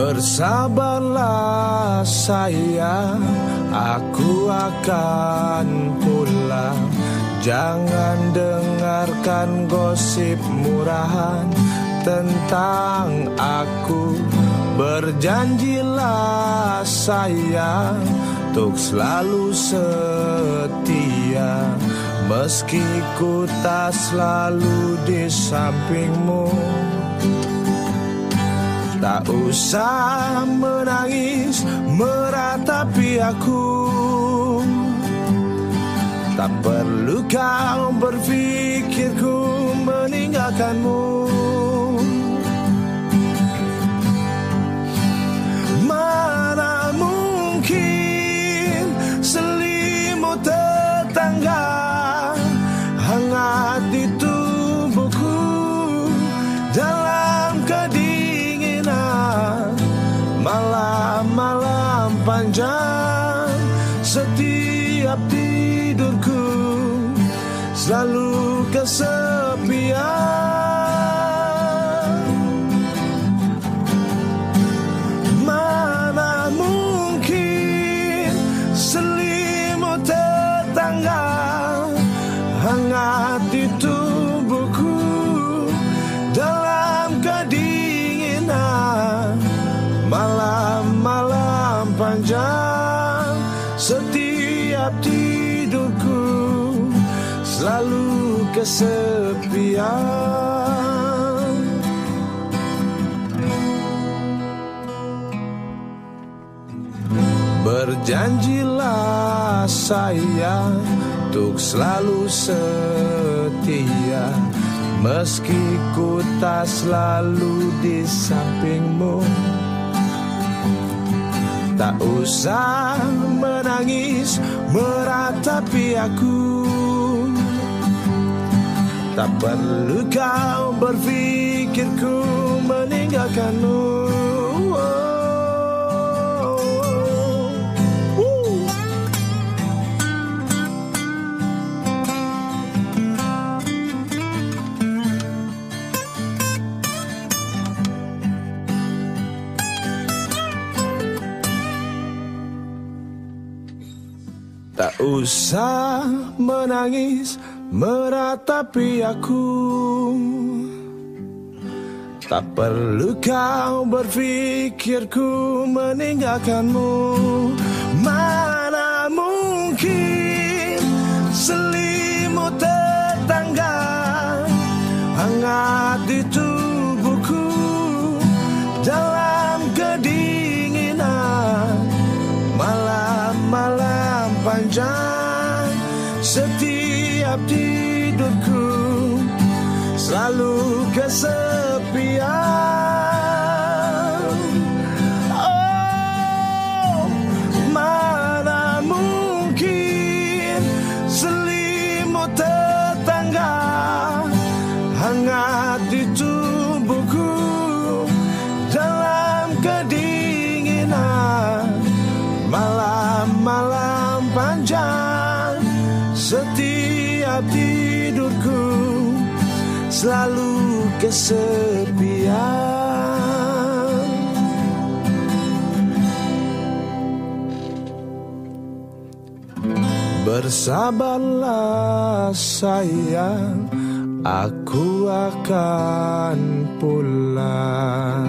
Bersabarlah sayang. Aku akan pulang. Jangan dengarkan gosip murahan Tentang aku. Berjanjilah sayang Untuk selalu setia. Meski ku tak selalu di sampingmu Tak usah menangis meratapi aku. Tak perlu kau berpikirku meninggalkanmu. Mana mungkin selimut tetangga panjang setiap tidurku Selalu kesepian. Mana mungkin selimut tetangga Hangat di tubuhku dalam kedinginan Malam-malam panjang setiap tidurku Selalu kesepian. Berjanjilah sayang Untuk selalu setia Meski ku tak selalu di sampingmu Tak usah menangis meratapi aku Tak perlu kau berpikirku meninggalkanmu Oh. Tak usah menangis meratapi aku. Tak perlu kau berpikirku meninggalkanmu. Mana mungkin selimut tetangga Hangat di Setiap tidurku Selalu kesepian Selalu kesepian. Bersabarlah sayang Aku akan pulang